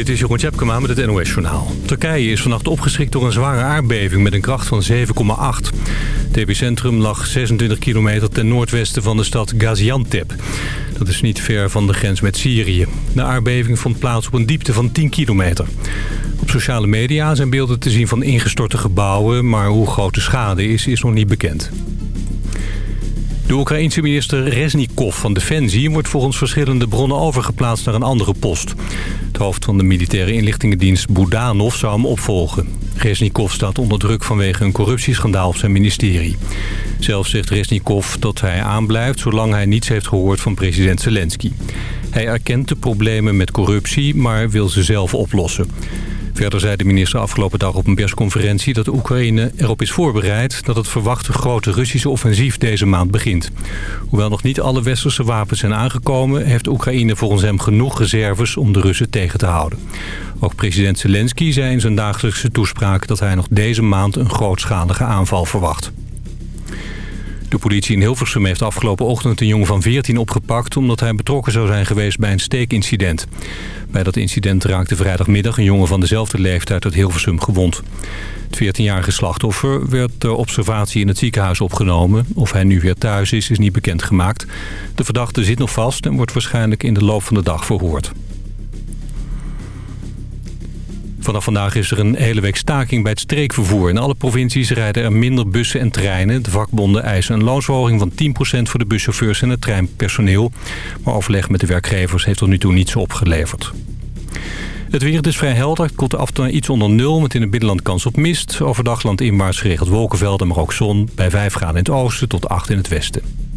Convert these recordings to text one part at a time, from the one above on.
Dit is Jeroen Tjepkema met het NOS Journaal. Turkije is vannacht opgeschrikt door een zware aardbeving met een kracht van 7,8. Het epicentrum lag 26 kilometer ten noordwesten van de stad Gaziantep. Dat is niet ver van de grens met Syrië. De aardbeving vond plaats op een diepte van 10 kilometer. Op sociale media zijn beelden te zien van ingestorte gebouwen... maar hoe groot de schade is, is nog niet bekend. De Oekraïense minister Reznikov van Defensie wordt volgens verschillende bronnen overgeplaatst naar een andere post. Hoofd van de militaire inlichtingendienst Budanov zou hem opvolgen. Reznikov staat onder druk vanwege een corruptieschandaal op zijn ministerie. Zelf zegt Reznikov dat hij aanblijft zolang hij niets heeft gehoord van president Zelensky. Hij erkent de problemen met corruptie, maar wil ze zelf oplossen. Verder zei de minister afgelopen dag op een persconferentie dat Oekraïne erop is voorbereid dat het verwachte grote Russische offensief deze maand begint. Hoewel nog niet alle westerse wapens zijn aangekomen, heeft Oekraïne volgens hem genoeg reserves om de Russen tegen te houden. Ook president Zelensky zei in zijn dagelijkse toespraak dat hij nog deze maand een grootschalige aanval verwacht. De politie in Hilversum heeft afgelopen ochtend een jongen van 14 opgepakt... omdat hij betrokken zou zijn geweest bij een steekincident. Bij dat incident raakte vrijdagmiddag een jongen van dezelfde leeftijd uit Hilversum gewond. Het 14-jarige slachtoffer werd ter observatie in het ziekenhuis opgenomen. Of hij nu weer thuis is, is niet bekendgemaakt. De verdachte zit nog vast en wordt waarschijnlijk in de loop van de dag verhoord. Vanaf vandaag is er een hele week staking bij het streekvervoer. In alle provincies rijden er minder bussen en treinen. De vakbonden eisen een loonsverhoging van 10% voor de buschauffeurs en het treinpersoneel. Maar overleg met de werkgevers heeft tot nu toe niets opgeleverd. Het weer is vrij helder. Het komt af en iets onder nul met in het binnenland kans op mist. Overdag landinwaarts geregeld wolkenvelden, maar ook zon. Bij 5 graden in het oosten tot 8 in het westen.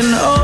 an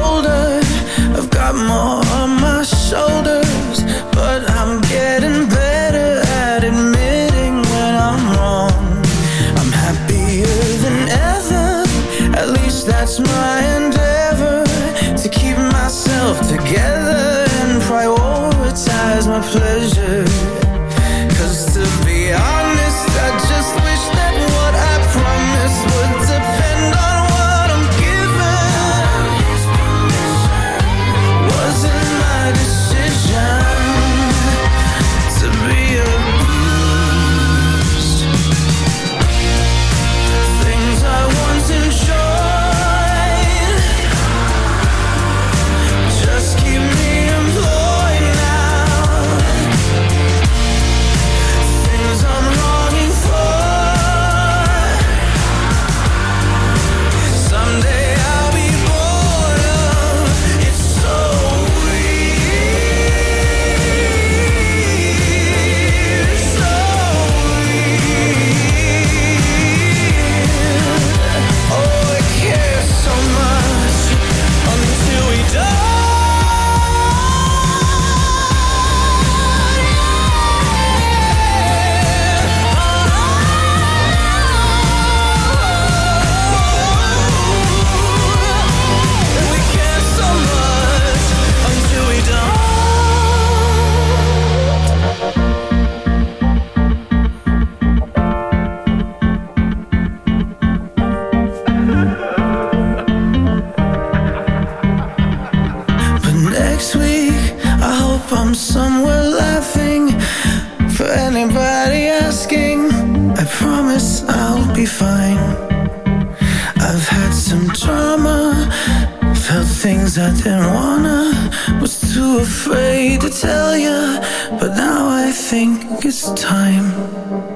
laughing for anybody asking. I promise I'll be fine. I've had some trauma, felt things I didn't wanna, was too afraid to tell you, but now I think it's time.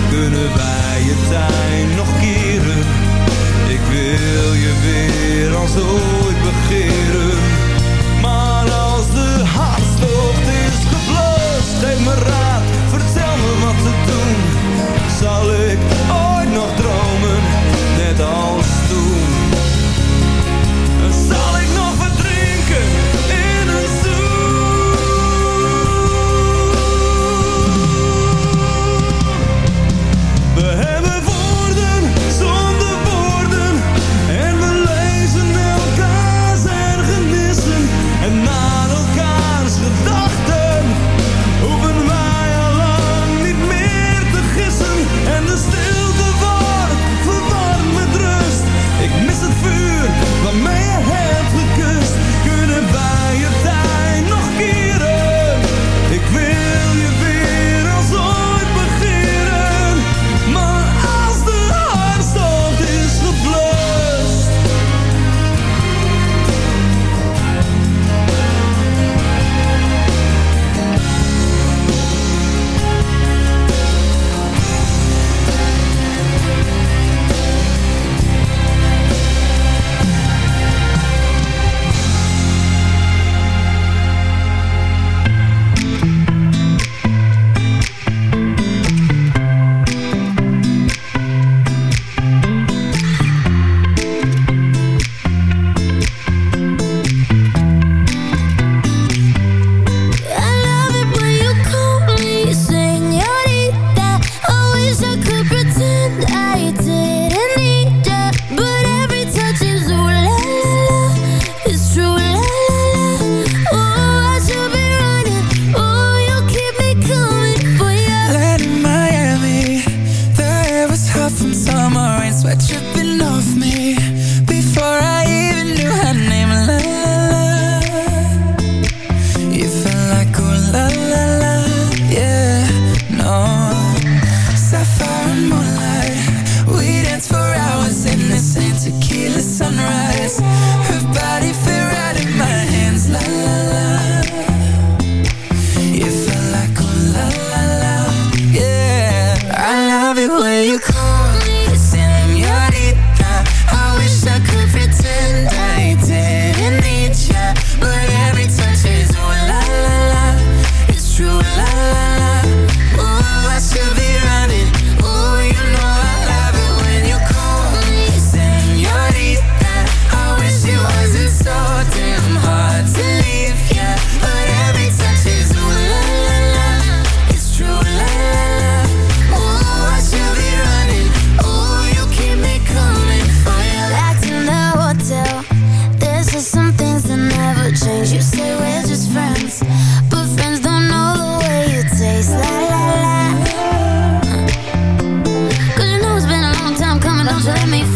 Kunnen wij je tijd nog keren? Ik wil je weer als ooit begeren.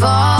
fall.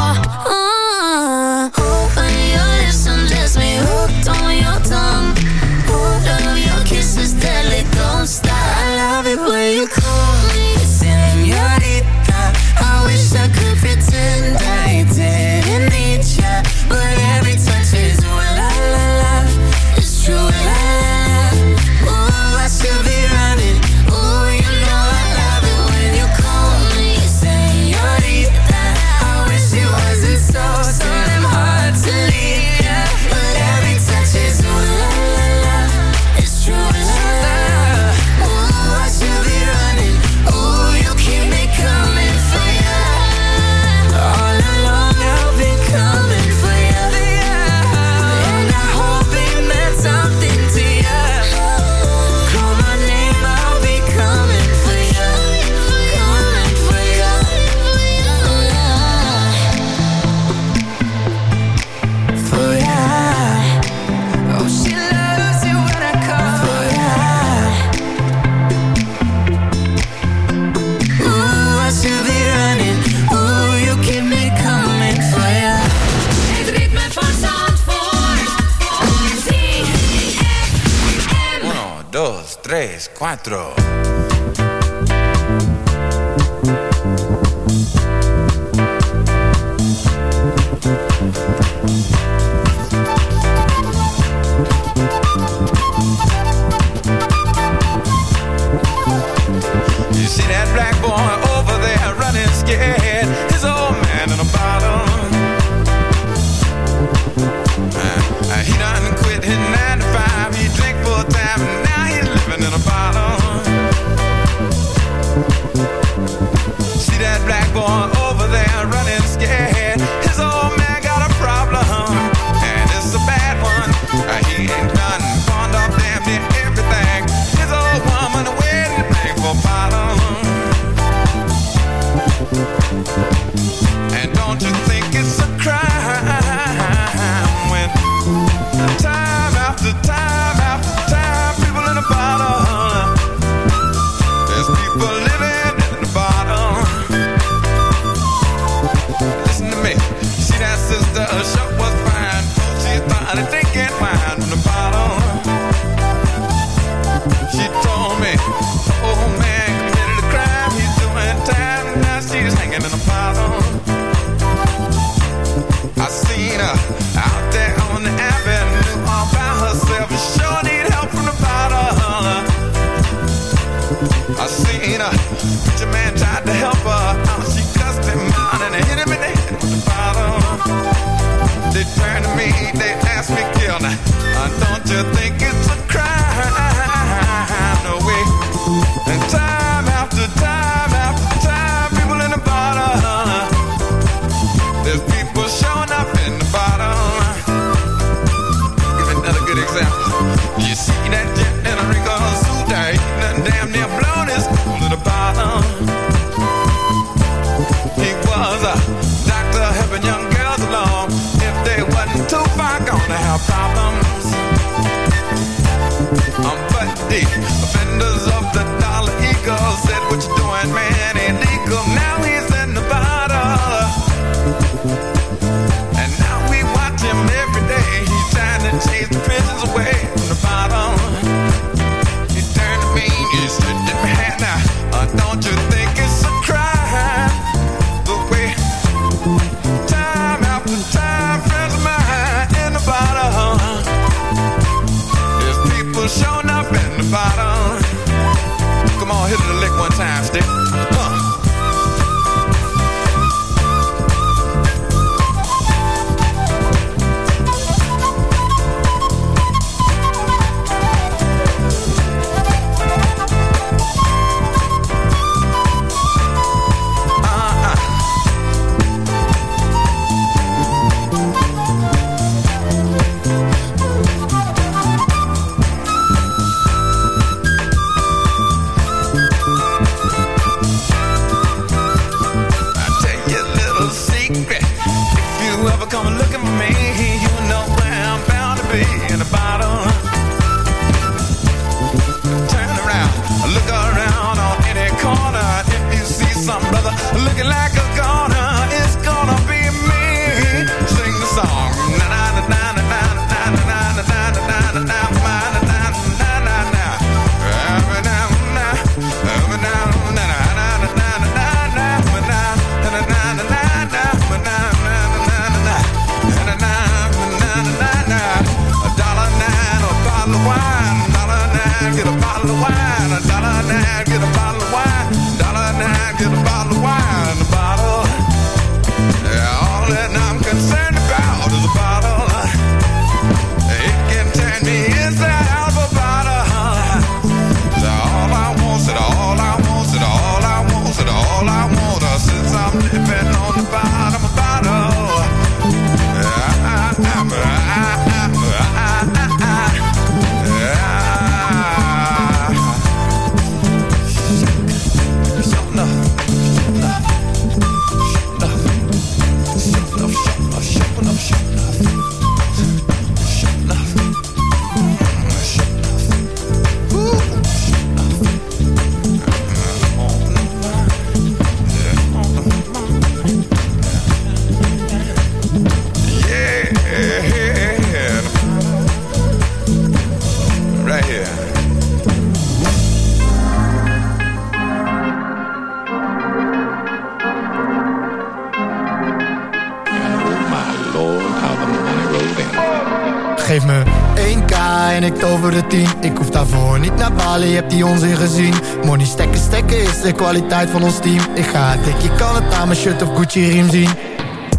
De kwaliteit van ons team. Ik ga dik, je kan het aan mijn shirt of Gucci riem zien.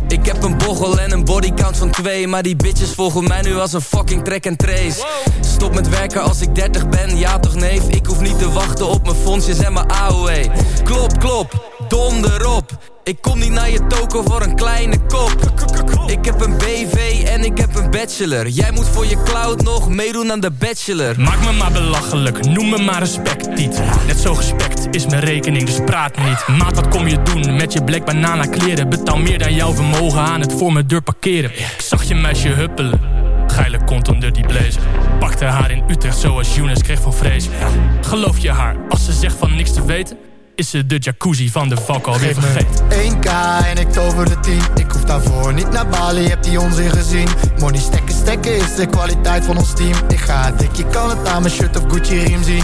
Ik heb een bochel en een bodycount van twee Maar die bitches volgen mij nu als een fucking track and trace. Stop met werken als ik 30 ben, ja toch neef? Ik hoef niet te wachten op mijn fondsjes en mijn AOE Klop, klop, donder op. Ik kom niet naar je toko voor een kleine kop. Ik heb een BV en ik heb een bachelor. Jij moet voor je cloud nog meedoen aan de bachelor. Maak me maar belachelijk, noem me maar respect, Net zo gespekt is mijn rekening, dus praat niet Maat, wat kom je doen met je black banana kleren? Betaal meer dan jouw vermogen aan het voor mijn deur parkeren Ik zag je meisje huppelen geile kont onder die blazer Pakte haar in Utrecht zoals Younes kreeg van vrees Geloof je haar als ze zegt van niks te weten? is ze de jacuzzi van de vak alweer vergeten. 1k en ik tover de 10. Ik hoef daarvoor niet naar Bali, heb die onzin gezien. Money stekken, stekken is de kwaliteit van ons team. Ik ga dik, je kan het aan mijn shirt of Gucci riem zien.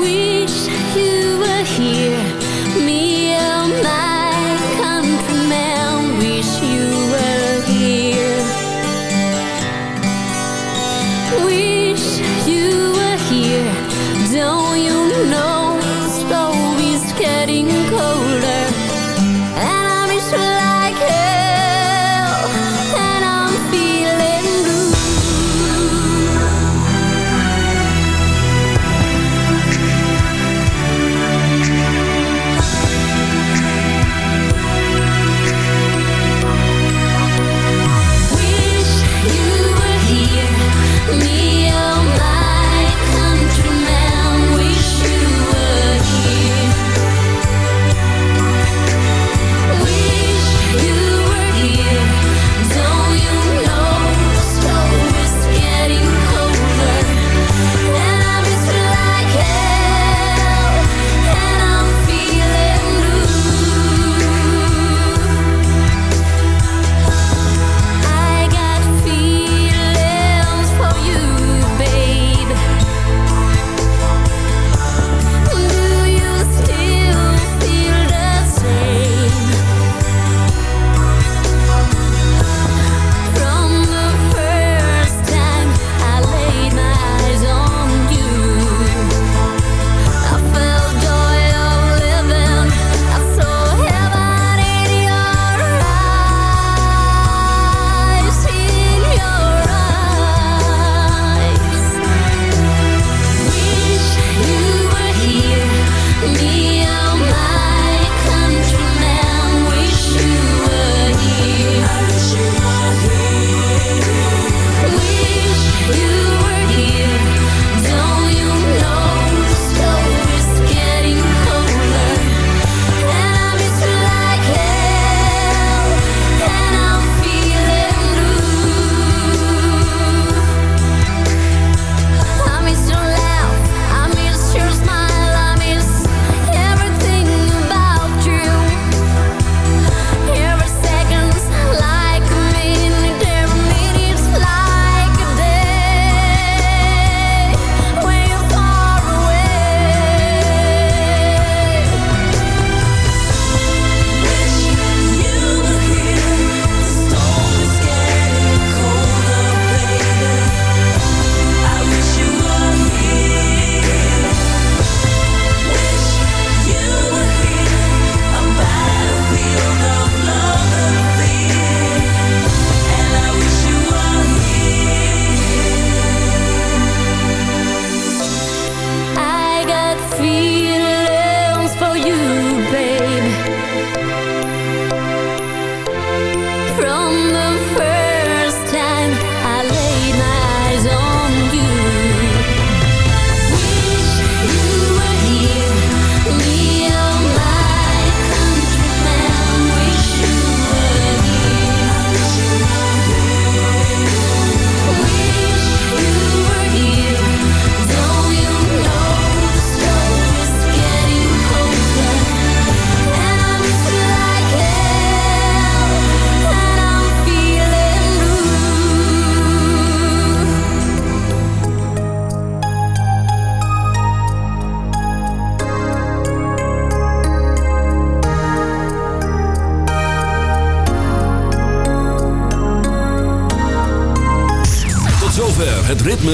wish you were here, me and my